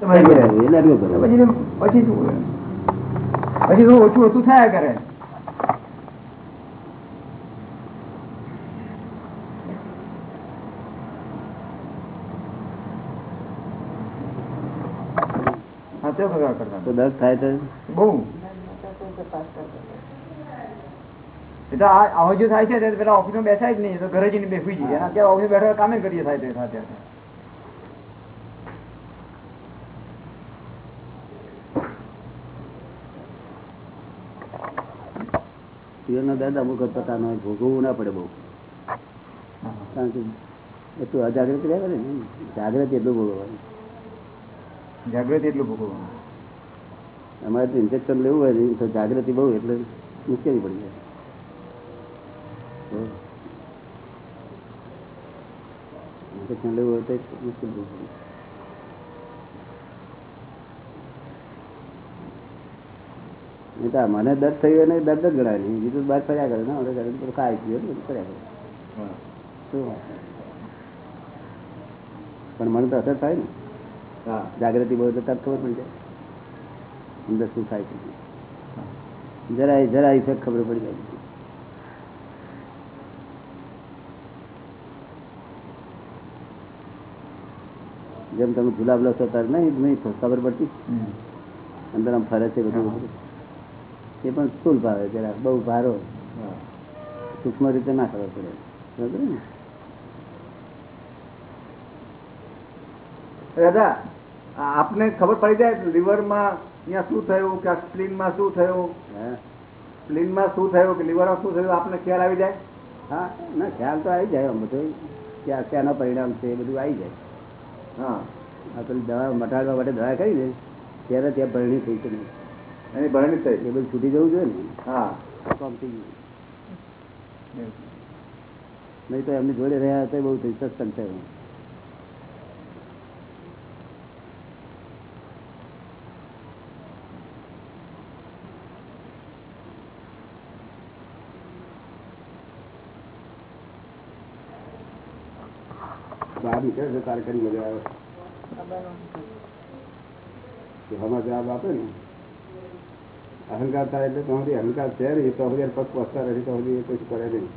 પછી પછી તો ઓછું ઓછું થયા કરે દસ થાય તો? બહુ. થાય છે પેલા ઓફિસમાં બેસાય જ નહીં તો ઘરે જઈને બેસી જઈએ. અત્યારે ઓફિસ બેઠા કામે કરીએ થાય તે સાથે. જીવનનો દર્દ અમુક પ્રકારનો ભોગવવું ના પડે બહુ. કારણ કે એટલું અજાગૃત રહે ને. જાગૃતિ એટલું ભોગવવાનું. જાગૃતિ એટલું ભોગવવાનું. અમારે તો ઇન્જેક્શન લેવું હોય ને તો જાગૃતિ બહુ એટલે મુશ્કેલી પડી જાય. ઇન્જેક્શન લેવું હોય તો મુશ્કેલ પડી જાય. આ મને દર્દ થયું એને દર્દ જ ગણાય નહીં. બીજું બહાર ફર્યા કરે ને હવે ઘરે બધું ખાઈ ને બધું કર્યા કરે. શું પણ મને તો અસર થાય ને. હા. જાગૃતિ બહુ તો તરત ખબર પડી જાય. અંદર શું થાય છે? જરાય જરાય ઇફેક્ટ ખબર પડી જાય. જેમ તમે ગુલાબ લો છો ત્યારે નહીં ખબર પડતી? અંદર આમ ફરે છે બધું. એ પણ સ્થુલ ભાવે જરા બહુ ભારો. હા. સૂક્ષ્મ રીતે ના ખબર પડે. બરાબર ને? દાદા આપને ખબર પડી જાય લીવરમાં અહીંયા શું થયું કે સ્પ્લીનમાં શું થયું? સ્પ્લીનમાં શું થયું કે લીવરમાં શું થયું આપને ખ્યાલ આવી જાય? હા ના ખ્યાલ તો આવી જાય આમ બધું. ક્યાં ક્યાંના પરિણામ છે એ બધું આવી જાય. હા. આ પેલી દવા મટાડવા માટે દવા કરી દે. ત્યારે ત્યાં ભરણી થઈ છે નહીં એની ભરણી થઈ એ બધું છૂટી જવું જોઈએ ને? હા. કામ થઈ ગયું નહીં તો એમની જોડે રહ્યા હતા બહુ થઈ સત્સંગ થયો બહાર નીકળે છે કાર્યક્રમ મજા આવે જવાબ આપે ને? અહંકાર થાય એટલે તો સુધી અહંકાર છે ને તો સુધી પગ પસતા રહે તો હજી એ કશું કરે નહીં.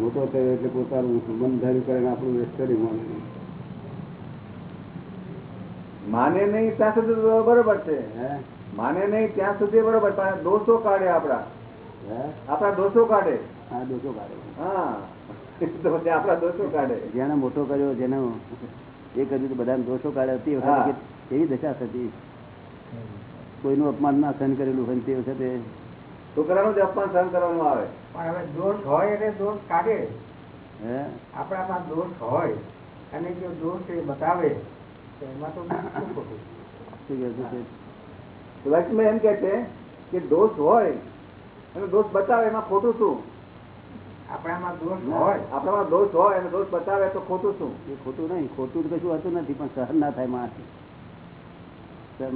મોટો થયો એટલે પોતાનું મન ધાર્યું કરે ને આપણું કરી માને. નહીં. માને નહીં ત્યાં સુધી બરોબર છે. માને નહીં ત્યાં સુધી બરોબર પણ દોષો કાઢે આપણા. હે? આપણા દોષો કાઢે. હા દોષો કાઢે. હા. આપડા દોષો કાઢે. જેને મોટો કર્યો જેને એ કર્યું તો બધાને દોષો કાઢે. તે હા. વખતે કે- એવી દશા થતી. કોઈનું અપમાન ના સહન કરેલું હોય ને તે વખતે છોકરાનું જ અપમાન સહન કરવાનું આવે. પણ હવે દોષ હોય એટલે દોષ કાઢે. હે? આપણામાં દોષ હોય અને જો દોષ એ બતાવે તો એમાં તો શું ખોટું? કે છે કે દોષ હોય અને દોષ બતાવે એમાં ખોટું શું? આપણામાં દોષ હોય. આપણામાં દોષ હોય અને દોષ બતાવે તો ખોટું શું? એ ખોટું નહીં ખોટું કશું હતું નથી પણ સહન ના થાય માણસ માણસ સહન એ થાય વખતે મને ના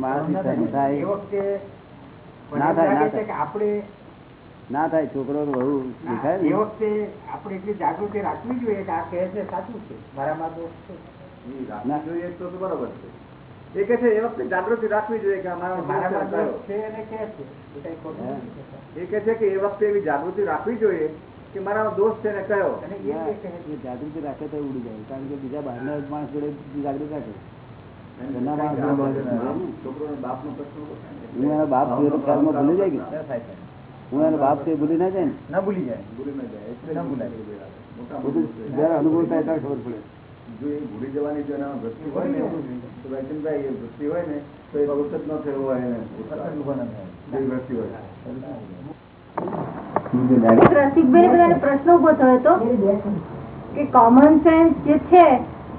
થાય, છોકરો દેખાય એ વખતે આપણે એટલી જાગૃતિ રાખવી જોઈએ કે આ કહે છે સાચું છે. મારામાં દોષ છે જોઈએ તો તો બરોબર છે. એ કે છે એ વખતે જાગૃતિ રાખવી જોઈએ કે મારામાં દોષ દોષ છે અને કહે છે. એ કે છે કે વખતે એવી જાગૃતિ રાખવી જોઈએ કે મારા દોસ્ત છે ને કયો? જાગૃતિ રાખે તો ઉડી જાય. કારણ કે બીજા બહારના માણસ જોડે જાગૃતિ રાખે. હું એના બાપ જોયો તો ખ્યાલમાં ભૂલી જાય કે? થાય થાય. હું એના બાપ છે ભૂલી ના જાય ને? ના ભૂલી જાય. ભૂલી ન જાય એટલે ના ભૂલાય. મોટા બધું જયારે અનુભવ થાય ત્યારે ખબર પડે. જો એ ભૂલી જવાની જો એના વૃત્તિ હોય ને તો એ વૃત્તિ હોય ને તો એ વખત ન થયો હોય એને. વૃત્તિ હોય. રસિકભાઈ બધાને પ્રશ્ન ઊભો થયો હતો કે કોમન સેન્સ જે છે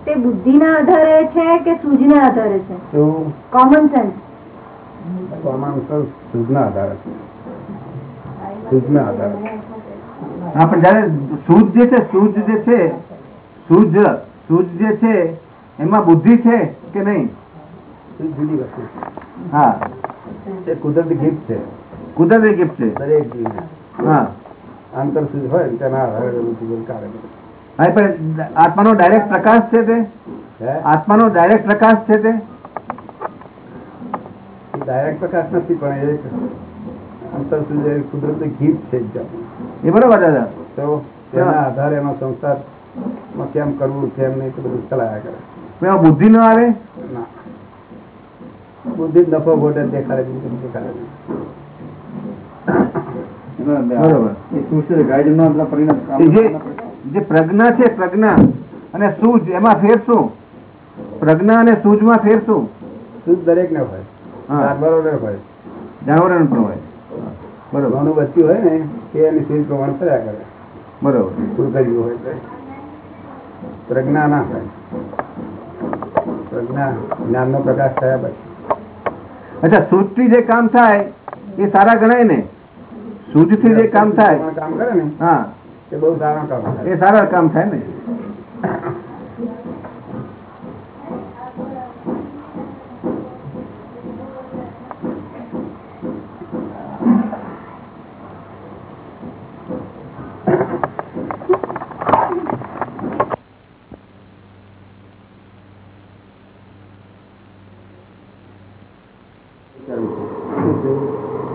તે બુદ્ધિના આધારે છે કે સૂઝના આધારે છે? કોમન સેન્સ હા પણ જયારે સૂજ જે છે સૂજ જે છે સૂજ સૂજ જે છે એમાં બુદ્ધિ છે કે નહીં? જુદી વસ્તુ હા. એ કુદરતી ગિફ્ટ છે. કુદરતી ગિફ્ટ છે. દરેક જીવને. હા. આંતર શુદ્ધ હોય તેના આધારે કાઢે હા પણ આત્માનો ડાયરેક્ટ પ્રકાશ છે તે? આત્માનો ડાયરેક્ટ પ્રકાશ છે તે? ડાયરેક્ટ પ્રકાશ નથી પણ એક અંતર સુધી કુદરતી ગીત છે એ બરોબર દાદા. તો તેના આધારે એમાં સંસારમાં કેમ કરવું કેમ નહીં તો બધું ચલાયા કરે. બુદ્ધિ ન આવે? ના. બુદ્ધિ નફો ગોટે દેખાડે બીજું દેખાડે બરોબર. એ સૃષ્ટિ ગાઈડ નો પરિણામ જે પ્રજ્ઞા છે પ્રજ્ઞા. અને સૂજ એમાં ફેર શું? પ્રજ્ઞા અને સૂઝમાં ફેર શું? સૂજ દરેક ને હોય. હા. જાનવરો ને હોય. જાનવરણ પણ હોય. બરોબર. ઘણું બચ્યું હોય ને એ એની સૂજ પ્રમાણે ફર્યા કરે. બરોબર. પૂરું કર્યું હોય પ્રજ્ઞા ના હોય. પ્રજ્ઞા જ્ઞાનનો પ્રકાશ થયા પછી. અચ્છા સૂઝથી જે કામ થાય એ સારા ગણાય ને? સૂઝથી જે કામ થાય. કામ કરે ને? હા. એ બહુ સારા કામ એ સારા કામ થાય ને.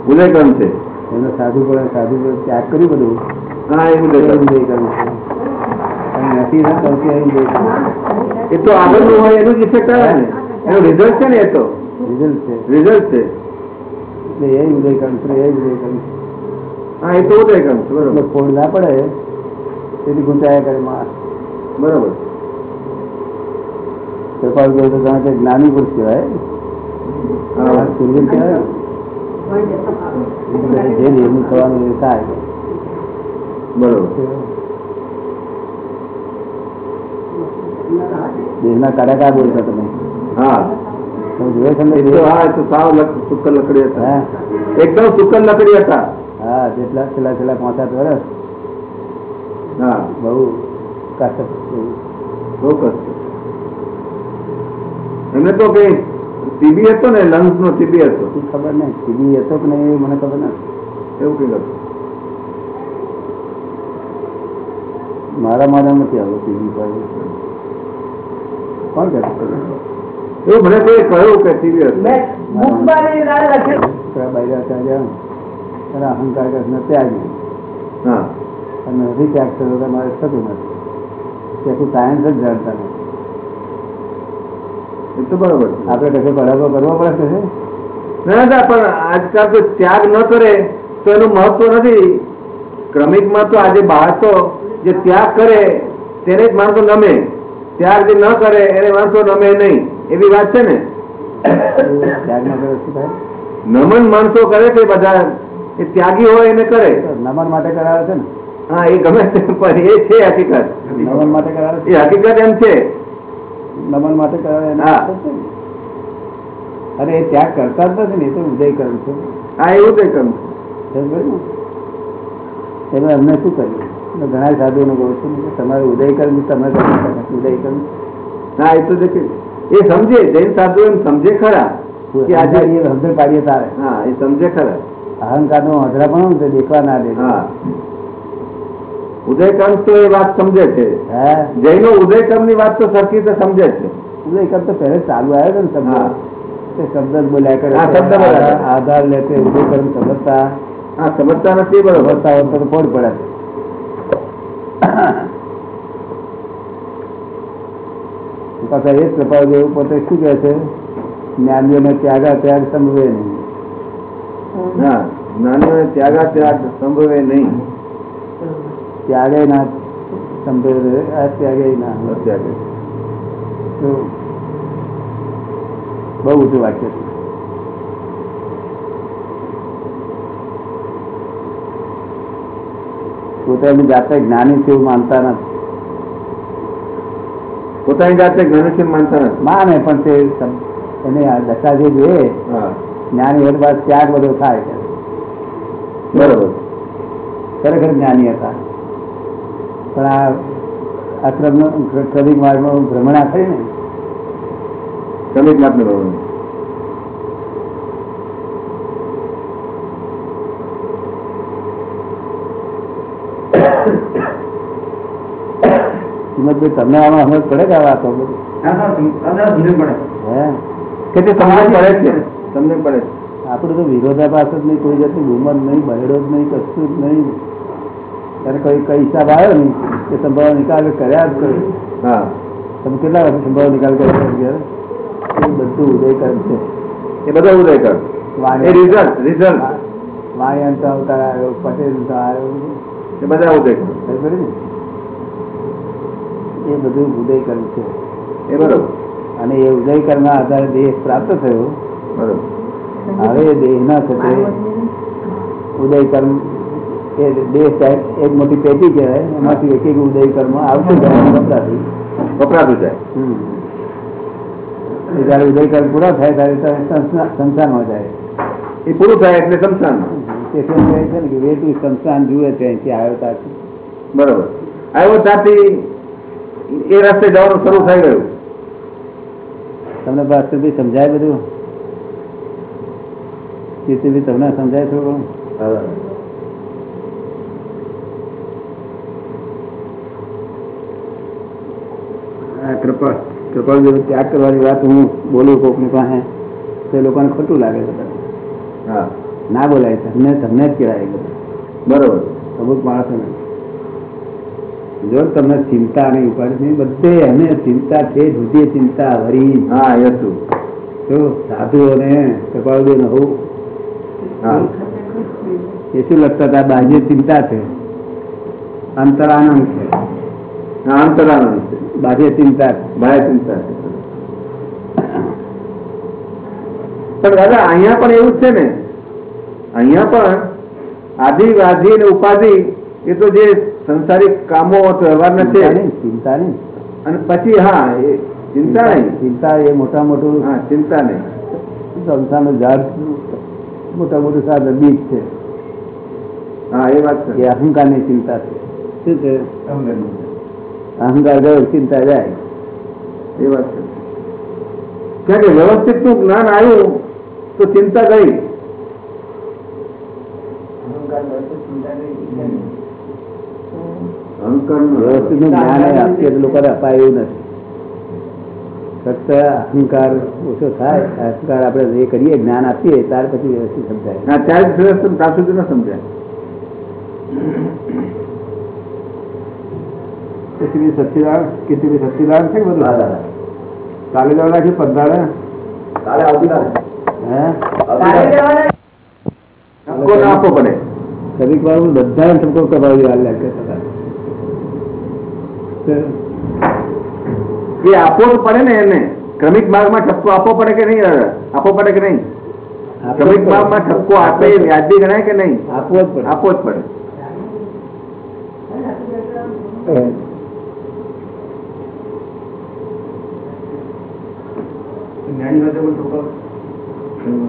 ઉદયક્રમ છે. એનો સાધુ પણ સાધુ પણ ત્યાગ કર્યું બધું. હા એ એ તો આગળનું હોય એનું જ ઇફેક્ટ આવે ને. એનું રિઝલ્ટ છે ને એ તો. રિઝલ્ટ છે. રિઝલ્ટ છે. એટલે એ ઉદય એ જ ઉદય હા એ તો ઉદયક્રમ છે બરોબર. ફોડ ના પડે. તેથી ગુંચાયા કરે માણસ બરોબર. કૃપાલ ગયો તો કે જ્ઞાની પુરુષ કહેવાય. સૂર્ય કહેવાય. જે નિર્ણય થવાનું એ થાય. બરોબર. દેહના કડાકા બોલતા તમે. હા. તમે જોયો છો ને એ તો હા તો સાવ લક- લકડી હતા. એકદમ લકડી હતા. હા જેટલા છેલ્લા છેલ્લા પાંચ સાત વર્ષ હા. બહુ કષ્ટ બહુ કષ્ટ. એમને તો કઈ ટીબી હતો ને લંગ્સ નો ટીબી હતો. ખબર નહીં. ટીવી હતો કે નહીં મને ખબર નથી. એવું કઈ હતું મારા મારા નથી આવ્યું ટીવી પર કોણ કહે એવું મને કોઈ કહ્યું કે હતું અહંકાર કરીને ત્યાગી અને નથી ત્યાગ થતો તમારે થતું નથી. ત્યાંથી સાયન્સ જ જાણતા નથી. એ તો બરોબર આપણે કશે પડાવો કરવો પડે છે? ના ના પણ આજકાલ તો ત્યાગ ન કરે તો એનું મહત્વ નથી. ક્રમિકમાં તો આજે બાળકો જે ત્યાગ કરે તેને જ માણસો નમે. ત્યાગ જે ન કરે એને માણસો નમે નહીં. એવી વાત છે ને? નમન માણસો કરે છે બધા. એ ત્યાગી હોય એને કરે. નમન માટે કરાવે છે ને? હા એ ગમે તે પણ એ છે હકીકત. નમન માટે કરાવે છે? એ હકીકત એમ છે. નમન માટે કરાવે હા. અરે એ ત્યાગ કરતા જ નથી ને એ તો ઉદય કરું છું. હા એવું ઉદય કરું ને? એટલે અમને શું કર્યું? ઘણા સાધુઓને કહું છું. તમારે ઉદય કર્મ તમે. ઉદય હા એ તો દેખે એ સમજે જૈન સાધુ એમ સમજે ખરા કે આજે એ હજર પાડીએ તારે હા એ સમજે ખરા. અહંકાર નો હજરા પણ તો દેખવા ના દે. હા. ઉદયકંશ તો એ વાત સમજે છે. હે? જૈનો ઉદયકર્મની વાત તો સરખી રીતે સમજે છે. ઉદયકર્મ તો પહેલે ચાલુ આવ્યો હતો ને. શબ્દ. શબ્દ બોલ્યા કરે શબ્દ આધાર- લેતે ઉદય કર્મ સમજતા. હા સમજતા નથી બરોબર. પડે. પાછા એ જ કૃપા જેવું પોતે શું કહે છે? જ્ઞાનીઓને ત્યાગા ત્યાગ સંભવે નહીં. હા જ્ઞાનીઓને ત્યાગા ત્યાગ સંભવે નહીં. ત્યાગે ના સંભવે આ ત્યાગે ના. અત્યારે બહુ ઊંચું વાક્ય છે. પોતાની જાતે જ્ઞાની છે એવું માનતા નથી. પોતાની જાતે જ્ઞાની છે માનતા નથી. માને પણ તે એને દશા જે જોઈએ જ્ઞાની હોય બાદ ત્યાગ બધો થાય છે. બરોબર. ખરેખર જ્ઞાની હતા. પણ આ આશ્રમનો ક્રમિક માર્ગમાં ભ્રમણા થઈ ને. શ્રમિક માત્ર બરોબર તમને આમાં સમજ પડે કે આ વાતો પડે. કે છે? તમને પડે. છે તો વિરોધાભાસ જ નહીં કોઈ જતું ગુમન નહીં બહેડો જ નહીં કશું જ નહીં. ત્યારે કઈ કઈ હિસાબ આવ્યો ને એ સંભાવ નિકાલ કર્યા જ કરે. હા. તમે કેટલા વર્ષે સંભાવ નિકાલ કર્યા એ બધું ઉદય કર છે. એ બધા ઉદય કર એ રિઝલ્ટ રિઝલ્ટ વાણિયંત અવતાર આવ્યો પટેલ આવ્યો. એ બધા ઉદય કર ને? એ બધું ઉદય કર્મ છે. એ બરોબર. અને એ ઉદય કર્મ આધારે દેહ પ્રાપ્ત થયો. બરોબર. હવે દેહના થતે ઉદય કર્મ એ દેહ સાહેબ એક મોટી પેટી કહેવાય. એમાંથી એક એક ઉદય કર્મ આવતું જાય વપરાતું. વપરાતું જાય. જયારે ઉદય કર્મ પૂરા થાય ત્યારે સંસારમાં જાય. એ પૂરું થાય એટલે કહે છે ને કે વેતું સંસાન જુએ છે અહીંથી આવ્યો તાથી. બરોબર. આવ્યો ત્યાંથી એ રસ્તે જવાનું શરૂ થઈ ગયું. તમને ભાસ્કરભાઈ સમજાય બધું? કીર્તિભાઈ તમને સમજાય થોડું? આ કૃપા કૃપા જેવું ત્યાગ કરવાની વાત હું બોલું કોકની પાસે તો એ લોકોને ખોટું લાગે છે બધું. હા. ના બોલાય તમને તમને જ કહેવાય એ બધું. બરોબર. અમુક માણસોને. જો તમને ચિંતા નહીં ઉપાડી બધે એને ચિંતા છે જુદી ચિંતા વરી હા એ હતું જો સાધુઓને કૃપાળુદેવ હોવું. હા. એ શું લગતા હતા? બાહ્ય ચિંતા છે. અંતરાનંદ છે. અંતરાનંદ છે. બાહ્ય ચિંતા બાહ્ય ચિંતા છે. પણ દાદા અહીંયા પણ એવું જ છે ને? અહીંયા પણ આદિ વાધી અને ઉપાધિ એ તો જે સંસારિક કામો વ્યવહારના છે ચિંતા નહીં ચિંતા નહીં અને પછી હા એ ચિંતા નહીં ચિંતા એ મોટા મોટું હા ચિંતા નહીં સંસારનું ઝાડ મોટા મોટું સાધન બીજ છે હા એ વાત છે એ અહંકારની ચિંતા છે શું છે અહંકાર ગયો ચિંતા જાય એ વાત છે કારણ કે વ્યવસ્થિતનું જ્ઞાન આવ્યું તો ચિંતા ગઈ અહંકાર વ્યવસ્થિત નું જ્ઞાન એ આપીએ તો લોકોને અપાય એવું નથી ફક્ત અહંકાર ઓછો થાય અહંકાર આપણે જે કરીએ જ્ઞાન આપીએ ત્યાર પછી વ્યવસ્થિત સમજાય હા ત્યારે જ વ્યવસ્થિત ત્યાં સુધી ન સમજાય કેટલી સચ્ચિદાન કેટલી સચ્ચિદાન છે કે બધું કાલે જવા નાખ્યું પંદાડે કાલે આવતીકાલે હે ઠપકો ના આપવો પડે કદીક વાર હું બધાને ઠપકો કરાવી હાલ લાગે એ આપવો તો પડે ને એને. ક્રમિક માર્ગમાં ઠપકો આપવો પડે કે નહીં દાદા? આપવો પડે કે નહીં? ક્રમિક માર્ગમાં ઠપકો આપે એ વ્યાજબી ગણાય કે નહીં? આપવો જ પડે. આપવો જ પડે.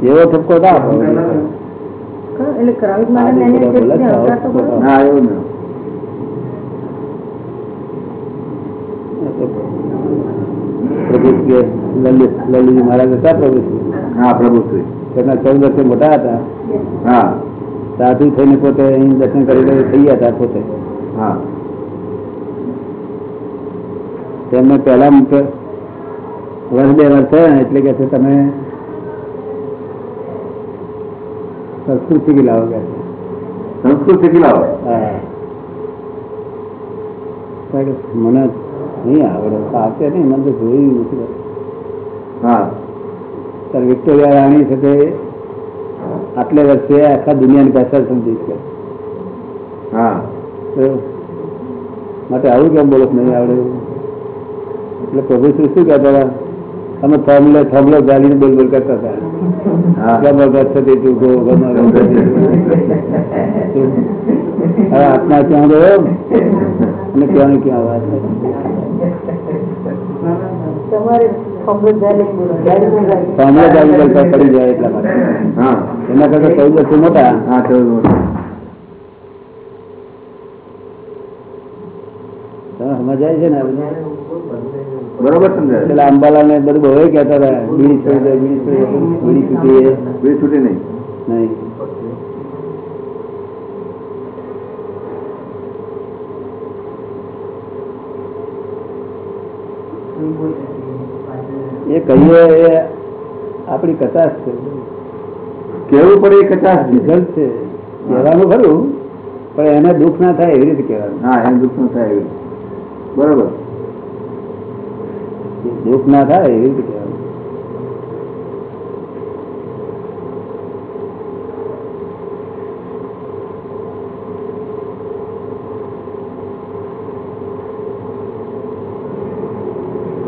એવો ઠપકો ના એટલે ક્રમિક માર્ગ એવું ને પ્રભુશ્રી લલિત લલિતજી મહારાજ હતા પ્રભુશ્રી હા પ્રભુ શ્રી. તેમના ચૌદ વર્ષે મોટા હતા. હા. સાધુ થઈને પોતે અહીં દર્શન કરીને થઈ ગયા હતા પોતે. હા. તેમને પહેલા મુખ્ય વર્ષ બે વર્ષ થયા ને એટલે કે છે તમે સંસ્કૃત શીખી લાવો કે છે. સંસ્કૃત શીખી લાવો? હા. કારણ કે મને નહીં આવડે. આવશે નહીં મને તો જોયું નથી. હા. વિક્ટોરિયા રાણી છે તે આટલે વર્ષે આખા દુનિયાની ભાષા સમજી છે. હા. માટે આવું કેમ બોલો નહીં આવડે? એટલે પ્રભુ શ્રી શું કહેતા હતા? અમે ફોર્મ્યુલા ફોર્મ્યુલા ગાલીને બોલ બોલ કરતા હતા. હા. ગમ ગચ્છતિ તું? ગો ગમ ગચ્છતિ તું. હવે આત્મા ક્યાં ગયો? અને ક્યાં ક્યાં વાત તમારે પડી જાય એટલા માટે. હા. એના કરતા ચૌદ વર્ષે મોટા. હા ચૌદ વર્ષ. સમજાય છે ને બરોબર સમજાય પેલા અંબાલાલ ને બધું બહુ કેતા હતા બીડી છોડી દે બીડી છોડી દે બીડી છૂટી એ છૂટી નહીં. નહીં. એ કહીએ એ આપણી કચાશ છે. કેવું પડે એ કચાશ રિઝલ્ટ છે. કહેવાનું ખરું પણ એને દુઃખ ના થાય એવી રીતે કહેવાનું. હા એને દુઃખ ના થાય એવું બરોબર. દુઃખ ના થાય એવી રીતે કહેવાનું.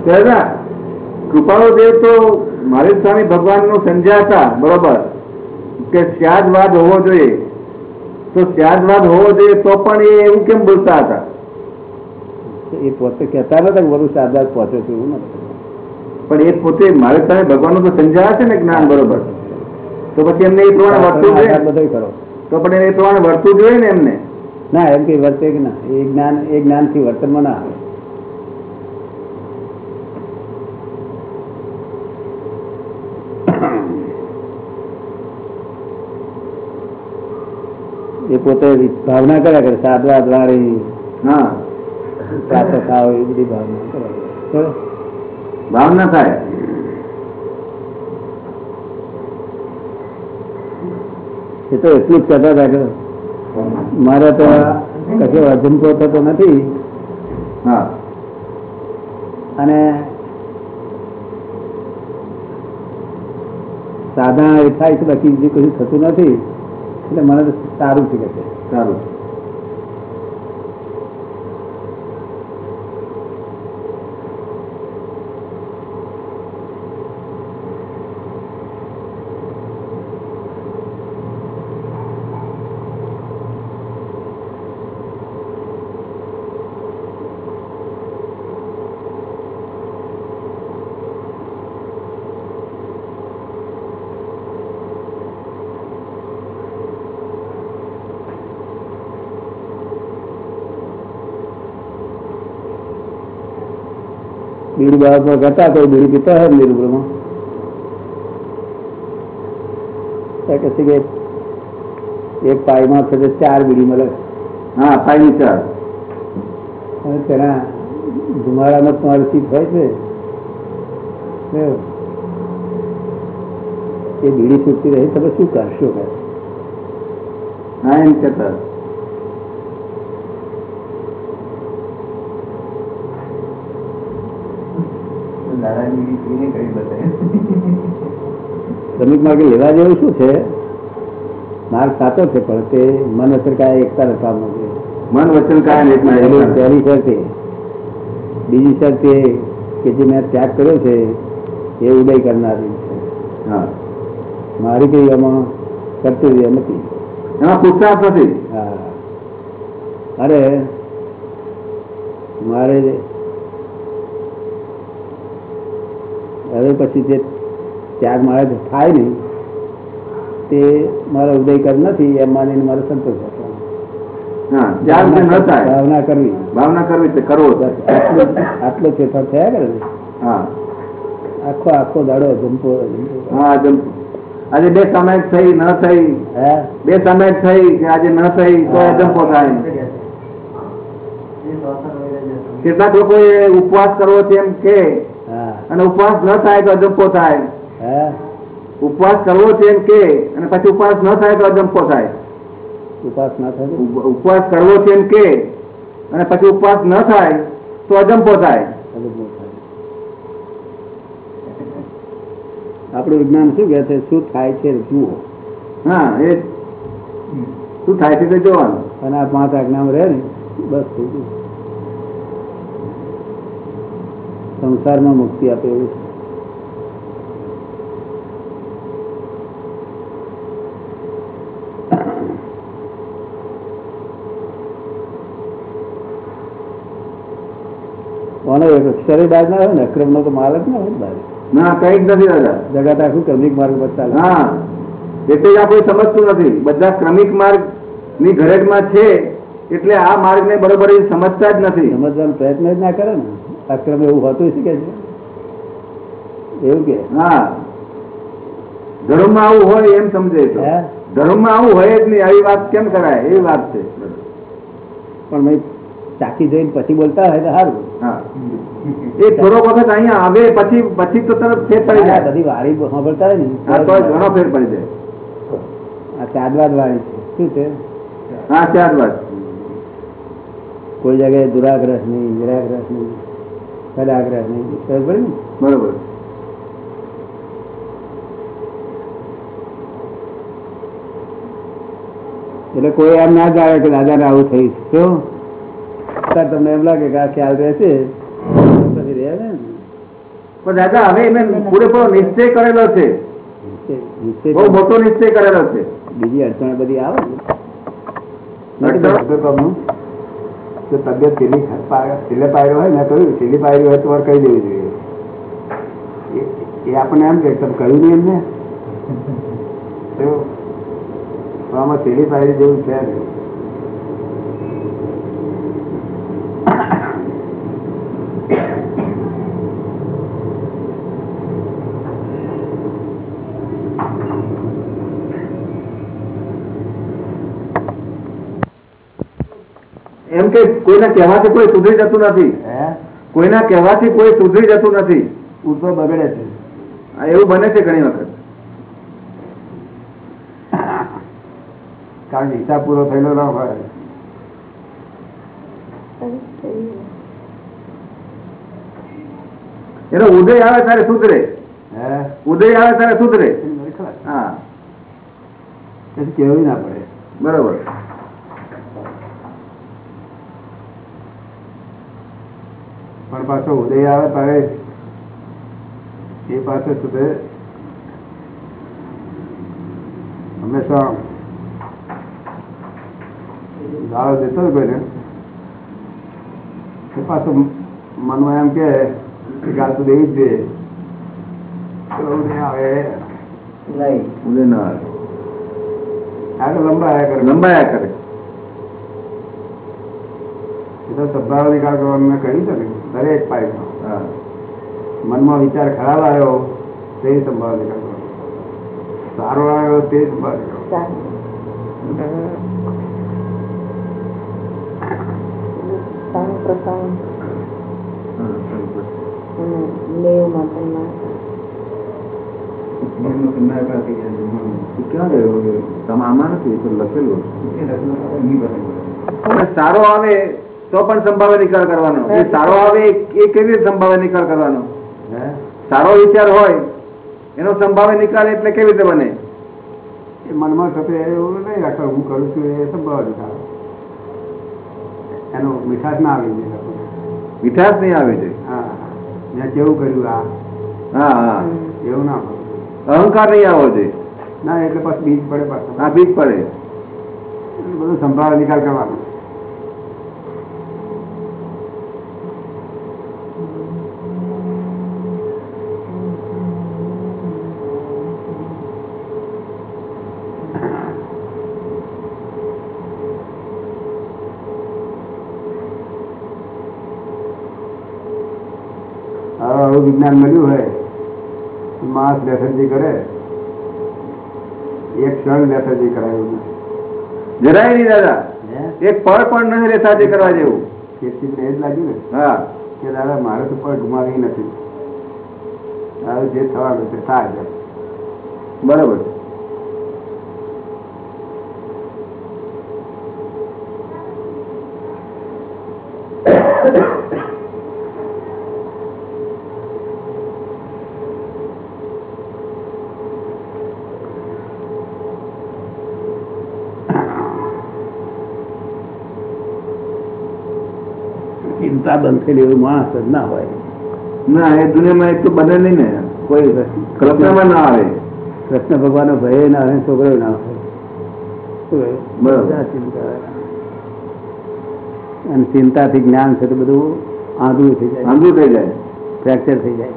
દાદા કૃપાળુ દેવ તો મહારાજ સ્વામી ભગવાન નો સમજાતા બરોબર? કે સ્યાદવાદ હોવો જોઈએ. તો સ્યાદવાદ હોવો જોઈએ તો પણ એ એવું કેમ બોલતા હતા? એ પોતે કહેતા નતા કે બધું સાદા પહોંચે છે એવું નથી. પણ એ પોતે મારે સામે ભગવાનનું તો સમજ્યા છે ને જ્ઞાન બરોબર? તો પછી એમને એ પ્રમાણે વર્તવું જોઈએ? બધો કરો. તો પણ એ પ્રમાણે વર્તવું જોઈએ ને એમને? ના એમ કઈ વર્તે કે ના. એ જ્ઞાન એ જ્ઞાનથી વર્તનમાં ના આવે. એ પોતે ભાવના કર્યા કરે સાદવા દ્વારી હા. પ્રાપ્ત થાવ એ બધી ભાવના કરે. ભાવના થાય. એ તો એટલું જ કરતા હતા કે મારે તો કશો અજંપો થતો નથી. હા. અને સાધના એ થાય છે બાકી બીજું કશું થતું નથી. એટલે મને સારું છે કે સારું બીડી બાબતમાં કરતા તો બીડી પીતા હોય નિરૂપણમાં કહેશે કે એક પાઈમાં થશે ચાર બીડી મળે. હા પાઈની ચાર. અને તેના ધુમાડામાં તમારી સીટ હોય છે. એ બીડી છૂટતી રહી તમે શું કરશો? કે હા એમ કહેતા. શ્રમિક માર્ગે લેવા જેવું શું છે? માર્ગ સાચો છે પણ તે મન અસર કાય એકતા છે. મન વચન પહેલી શરત. બીજી શરત એ કે જે મેં ત્યાગ કર્યો છે એ ઉદય કરનારી છે. હા. મારી કઈ એમાં કર્તવ્ય નથી. એમાં પુરુષાર્થ નથી. હા. અરે મારે હવે પછી જે ત્યાગ મારે થાય નહીં તે મારો ઉદય કર નથી એમ માનીને મારો સંતોષ ભાવના કરવી. ભાવના કરવી તે કરવો આટલો આટલો ફેરફાર થયા કરે હા. આખો આખો દાડો જંપો જંપો. હા જેમ આજે બે સમય થઈ ન થઈ. હે? બે સમય થઈ કે આજે ન થઈ તો એ જંપો થાય. કેટલાક લોકો ઉપવાસ કરવો છે એમ કે અને ઉપવાસ ન થાય તો અજંપો થાય. હા. ઉપવાસ કરવો છે એમ કે અને પછી ઉપવાસ ન થાય તો અજંપો થાય. ઉપવાસ ના થાય? ઉપવાસ કરવો છે એમ કે અને પછી ઉપવાસ ન થાય તો અજંપો થાય. આપણું વિજ્ઞાન શું કહે છે? શું થાય છે જુઓ. હા એ શું થાય છે તે જોવાનું. અને આ પાંચ આજ્ઞામાં રહે ને બસ થઈ ગયું. સંસારમાં મુક્તિ આપે એવું છે. કોનો અક્ષરે બાદ ના હોય ને અક્રમ નો તો માલક ના હોય ના નથી દાદા. જગત આખું ક્રમિક માર્ગ પર ચાલે હા. એટલે આ કોઈ સમજતું નથી. બધા ક્રમિક માર્ગની ઘરેટમાં છે એટલે આ માર્ગ ને બરોબર એ સમજતા જ નથી. સમજવાનો પ્રયત્ન જ ના કરે ને. અક્રમ એવું હોતું શીખે છે એવું કે હા ધર્મમાં આવું હોય એમ સમજે તો હે? ધર્મમાં આવું હોય જ નહીં આવી વાત કેમ કરાય એવી વાત છે પણ મેં ચાકી જોઈને પછી બોલતા હોય તો સારું હા એ થોડોક વખત અહીંયા આવે પછી પછી તો તરત ફેર પડી આ જાય બધી વારી સાંભળતા હોય ને હા તો ઘણો ફેર પડી જાય ચાદવાદ વાળી છે શું છે હા ચાર વાત કોઈ જગ્યાએ દુરાગ્રહ નહીં નિરાગ્રહ નહીં સદાગ્રહ નહીં. બરોબર. એટલે કોઈ એમ ના જાણે કે દાદાને આવું થયું કેવું સર તમને એમ લાગે કે આ ખ્યાલ રહેશે. પછી રહે ને? પણ દાદા હવે એને પૂરેપૂરો નિશ્ચય કરેલો છે. બહુ મોટો નિશ્ચય કરેલો છે. બીજી અડચણ બધી આવે ને? તો તબિયત ઢીલી ઢીલે પાયરો હોય ને કહ્યું, ઢીલી પાયરી હોય તો કહી દેવી જોઈએ. એ- આપણને એમ કે તમે કહ્યું નહીં એમને? આમાં ઢીલી પાડી જેવું છે. કે કોઈના કહેવાથી કોઈ સુધરી જતું નથી. કોઈના કહેવાથી કોઈ સુધરી જતું નથી. ઉડતો બગડે છે. એવું બને છે ઘણી વખત. કારણ હિસાબ પૂરો થયેલો ના હોય. એનો ઉદય આવે ત્યારે સુધરે. હે? ઉદય આવે ત્યારે સુધરે. હા. કહેવું ના પડે. બરોબર. પણ પાછો ઉદય આવે ત્યારે એ પાસે સુધે હંમેશા ગાળો દેતો હોય કોઈને. એ પાછું મનમાં એમ કે ગાળ તો દેવી જ દે. તો ઉદય આવે. ઉદય ના આવે. આગળ લંબાયા કરે. લંબાયા કરે. એ તો સદભાવ નિકાલ કરવાનું મેં કહ્યું છે ને. દરેક જ પાડી મનમાં વિચાર ખરાબ આવ્યો, તે સંભાળ સારો આવ્યો, તે સંભાળ સારો આવે તો પણ સંભાવે નિકાલ કરવાનો. એ સારો આવે એ કેવી રીતે સંભાવે નિકાલ કરવાનો? સારો વિચાર હોય એનો સંભાવે નિકાલ એટલે કેવી રીતે બને? એ મનમાં થશે એવું નહીં રાખે હું કરું છું એ સંભાવે નિકાલ. એનો મીઠાશ ના આવી જાય આપણને. મીઠાશ નહીં આવે છે હા મેં કેવું કર્યું આ. હા હા. એવું ના અહંકાર નહીં આવવો જોઈએ. ના એટલે પછી બીજ પડે પાછું. હા બીજ પડે. બધું સંભાવે નિકાલ કરવાનો. વિજ્ઞાન મળ્યું હોય માણસ લેથરજી કરે. એક ક્ષણ લેથર્જી કરાયું નથી. જરાય નહીં દાદા. એક પળ પણ નથી લેસાજી કરવા જેવું. તેથી એ જ લાગ્યું ને. હા. કે દાદા મારે તો પળ ગુમાવી નથી. હવે જે થવાનું છે થાય બરોબર. ચિંતા બંધ થયેલી એવું માણસ જ ના હોય. ના એ દુનિયામાં એક તો બને નહીં ને. કોઈ કલ્પનામાં ના આવે. કૃષ્ણ ભગવાનનો ભય ના આવે છોકરો ના હોય? બરાબર. અને ચિંતાથી જ્ઞાન છે તો બધું આંધળું થઈ જાય. આંધળું થઈ જાય. ફ્રેક્ચર થઈ જાય.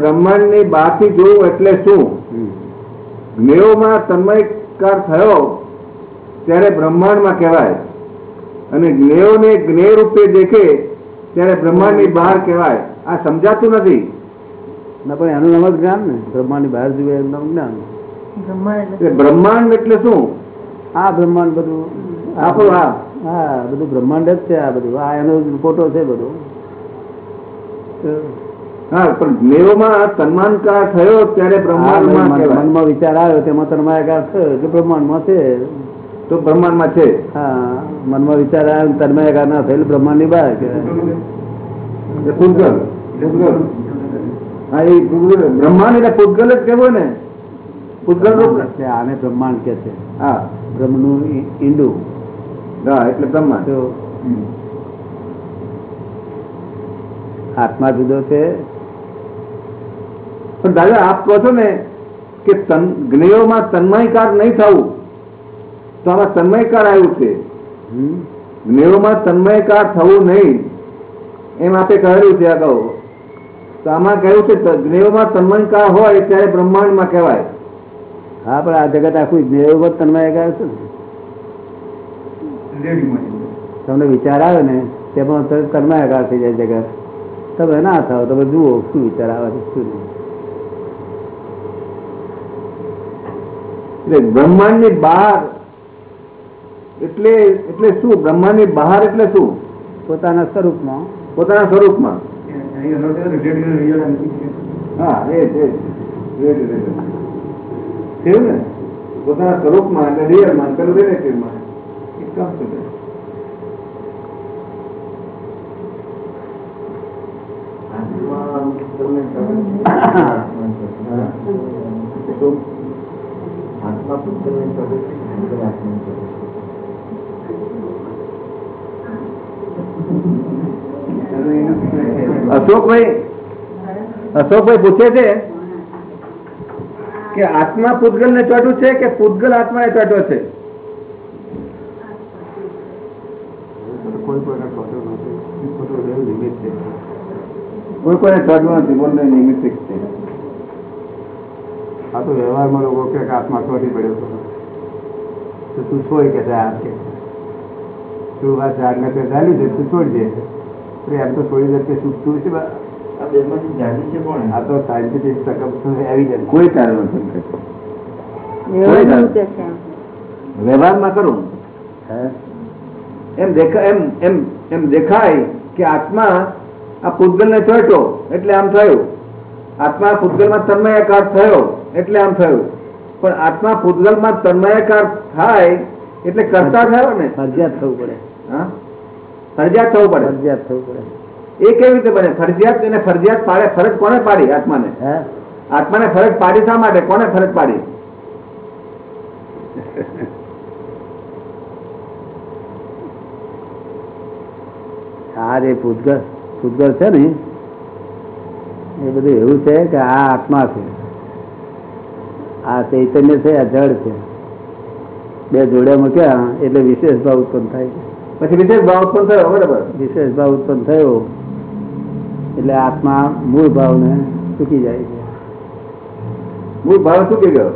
અને બ્રહ્માંડની બહારથી જોવું એટલે શું? જ્ઞેયોમાં તન્મયકાર થયો ત્યારે બ્રહ્માંડમાં કહેવાય. અને જ્ઞેયોને જ્ઞેય રૂપે દેખે ત્યારે બ્રહ્માંડની બહાર કહેવાય. આ સમજાતું નથી. ના પણ એનું નામ જ જ્ઞાન ને. બ્રહ્માંડની બહાર જુએ એનું નામ જ્ઞાન. બ્રહ્માંડ. એટલે શું? આ બ્રહ્માંડ બધું. આપણું આ હા. બધું બ્રહ્માંડ જ છે આ બધું. આ એનો ફોટો છે બધું. તો હા પણ જ્ઞેયોમાં તન્માનકાર થયો ત્યારે બ્રહ્માંડમાં મનમાં વિચાર આવ્યો તેમાં તન્માયાકાર થયો એટલે બ્રહ્માંડમાં છે. તો બ્રહ્માંડમાં છે? હા મનમાં વિચાર આવ્યો તન્માયાકાર ના થયેલ બ્રહ્માંડની બહાર કહેવાય. પૂતગલ હા એ પૂતગલ બ્રહ્માંડ એટલે પૂતગલ જ કેવો ને. પૂતગલ આને બ્રહ્માંડ કે છે. હા. બ્રહ્મનું ઈંડું હા એટલે બ્રહ્માંડ. આત્મા જુદો છે પણ દાદા આપ કહો છો ને કે તન જ્ઞેયોમાં તન્મયકાર નહીં થવું. તો આમાં તન્મયકાર આવ્યું છે? જ્ઞેયોમાં તન્મયકાર થવું નહીં. એમ આપે કહેલું છે અગાઉ તો આમાં કહ્યું છે ત- જ્ઞેયોમાં તન્મયકાર હોય ત્યારે બ્રહ્માંડમાં કહેવાય. હા પણ આ જગત આખું જ્ઞેયોમાં તન્મયકાર છે ને? તમને વિચાર આવે ને તેમાં પણ તન્માયાકાર થઈ જાય જગત. તમે ના થાવ તમે જુઓ શું વિચાર આવે છે શું નહીં. એટલે બ્રહ્માંડની બહાર એટલે એટલે શું? બ્રહ્માંડની બહાર એટલે શું? પોતાના સ્વરૂપમાં. પોતાના સ્વરૂપમાં. હા એ છે થયું ને? પોતાના સ્વરૂપમાં એટલે રિયલમાં પેલું રિલેટિવમાં? અશોકભાઈ અશોકભાઈ પૂછે છે કે આત્મા પૂતગલ ને ચોટું છે કે પૂતગલ આત્મા ને ચોટો છે. કોઈ કોઈને ખોટું નથી એવું નિમિત્ત છે કોઈ કોઈને ચોટ્યું નથી બોલને નિમિત્તિક છે આ તો વ્યવહારમાં લોકો કે હાથમાં આત્મા ચોટી પડ્યો હતો તો તું છોડ કે આ કે. તું વાત જાગને તે ચાલી છે તું છોડી દે. એમ તો છોડી દે તે શું તું છે આ તો સાયન્ટિફિક એવિડન્સ કોઈ કારણ નથી એવું વ્યવહારમાં કરું. હે? એમ દેખા એમ એમ એમ દેખાય કે આત્મા આ પૂતગલ ને ચોટ્યો. એટલે આમ થયું. આત્મા પૂતગલમાં તન્મયાકાર થયો. એટલે આમ થયું. પણ આત્મા પૂતગલમાં તન્મયકાર થાય એટલે કરતા થયો ને? ફરજિયાત થવું પડે. હા? ફરજિયાત થવું પડે? ફરજિયાત થવું પડે. એ કેવી રીતે બને? ફરજિયાત એને ફરજિયાત પાડે ફરજ કોને પાડી આત્માને? આત્માને ફરજ પાડી શા માટે? કોને ફરજ પાડી? આ જે ભૂતગળ ભૂતગળ છે ને એ બધું એવું છે કે આ આત્મા છે. આ ચૈતન્ય છે આ જળ છે. બે જોડે મૂક્યા એટલે વિશેષ ભાવ ઉત્પન્ન થાય પછી વિશેષ ભાવ ઉત્પન્ન થયો બરાબર. વિશેષ ભાવ ઉત્પન્ન થયો એટલે આત્મા મૂળ ભાવને ચૂકી જાય છે. મૂળ ભાવ ચૂકી ગયો?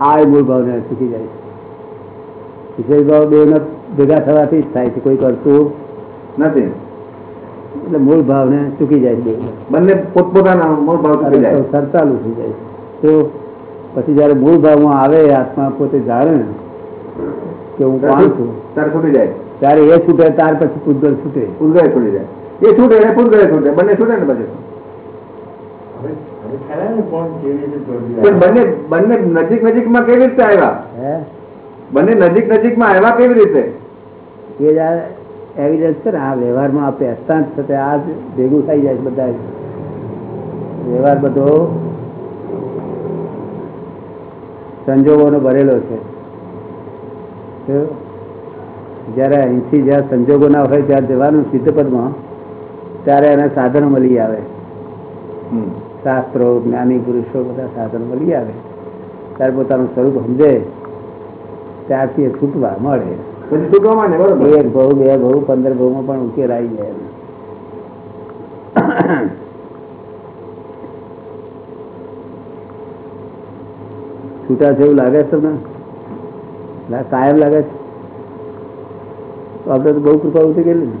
આ મૂળ ભાવને ચૂકી જાય છે. વિશેષ ભાવ બે ભેગા થવાથી જ થાય છે કોઈ કરતું નથી. એટલે મૂળ ભાવને ચૂકી જાય છે બંને. પોતપોતાના મૂળ ભાવ સરતાલું થઈ જાય છે. તો પછી જયારે મૂળ ભાવમાં આવે આત્મા પોતે જાણે કે હું કોણ છું? તારે છૂટી જાય. ત્યારે એ છૂટે ત્યાર પછી પૂતગલ છૂટે. પૂતગળે છૂટી જાય. એ છૂટે ને પૂતગળે છૂટે. બંને છૂટે ને પછી? પણ બંને બંને નજીક નજીકમાં કેવી રીતે આવ્યા? હે? બંને નજીક નજીકમાં આવ્યા કેવી રીતે? એ જ એવિડન્સ છે ને આ વ્યવહારમાં આ પહેરતા જ આ ભેગું થઈ જાય બધા વ્યવહાર બધો સંજોગોનો ભરેલો છે. જ્યારે અહીંથી જ્યાં સંજોગો ના હોય ત્યાં જવાનું સિદ્ધપદમાં ત્યારે એને સાધનો મળી આવે. શાસ્ત્રો જ્ઞાની પુરુષો બધા સાધનો મળી આવે. ત્યારે પોતાનું સ્વરૂપ સમજે. ત્યારથી એ છૂટવા મળે. એક ભાવ બે ભાવ પંદર ભાવમાં પણ ઉકેલ આવી જાય. છૂટા છે એવું લાગે છે તમને કાયમ લાગે છે તો આપણે તો બહુ કૃપા ઉઠી ગયેલી ને.